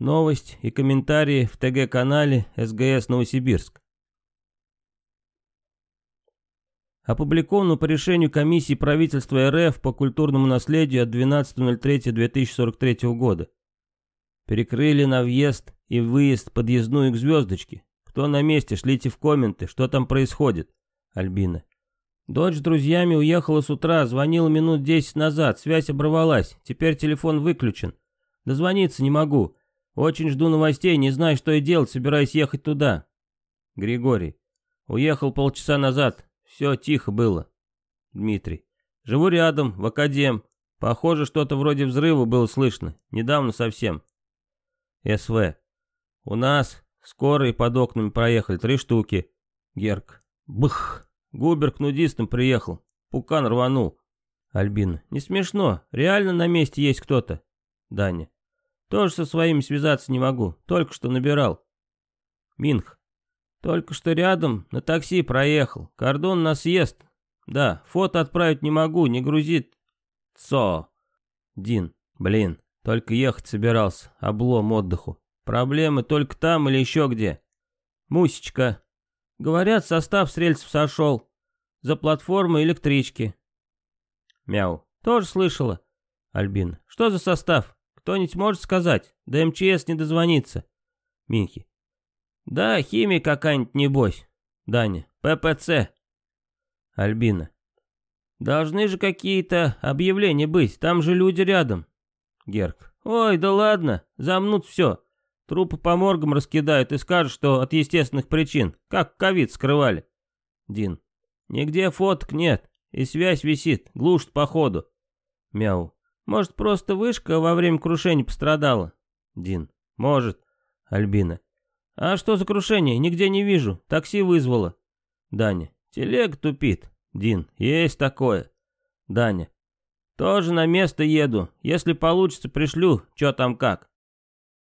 Новость и комментарии в ТГ-канале СГС Новосибирск. Опубликовано по решению комиссии правительства РФ по культурному наследию от 12.03.2043 года. Перекрыли на въезд и выезд подъездную к звездочке. Кто на месте, шлите в комменты, что там происходит. Альбина. Дочь с друзьями уехала с утра, звонила минут десять назад, связь оборвалась, теперь телефон выключен. Дозвониться не могу. Очень жду новостей, не знаю, что и делать, собираюсь ехать туда. Григорий. Уехал полчаса назад, все тихо было. Дмитрий. Живу рядом, в академ. Похоже, что-то вроде взрыва было слышно, недавно совсем. СВ. У нас скорые под окнами проехали, три штуки. Герк. Бх. Губер к нудистам приехал. Пукан рванул. Альбина. Не смешно. Реально на месте есть кто-то. Даня. Тоже со своими связаться не могу. Только что набирал. Минх. Только что рядом на такси проехал. Кордон нас съест. Да, фото отправить не могу, не грузит. Цо. Дин. Блин, только ехать собирался. Облом отдыху. Проблемы только там или еще где. Мусечка. Говорят, состав с рельсов сошел. За платформой электрички. Мяу. Тоже слышала. Альбин. Что за состав? Кто-нибудь может сказать? До МЧС не дозвониться. Минхи. Да, химия какая-нибудь, небось. Даня. ППЦ. Альбина. Должны же какие-то объявления быть, там же люди рядом. Герк. Ой, да ладно, замнут все. Трупы по моргам раскидают и скажут, что от естественных причин, как ковид скрывали. Дин. Нигде фоток нет, и связь висит, глушит походу. Мяу. Может, просто вышка во время крушения пострадала? Дин. Может. Альбина. А что за крушение? Нигде не вижу. Такси вызвала. Даня. Телега тупит. Дин. Есть такое. Даня. Тоже на место еду. Если получится, пришлю, что там как.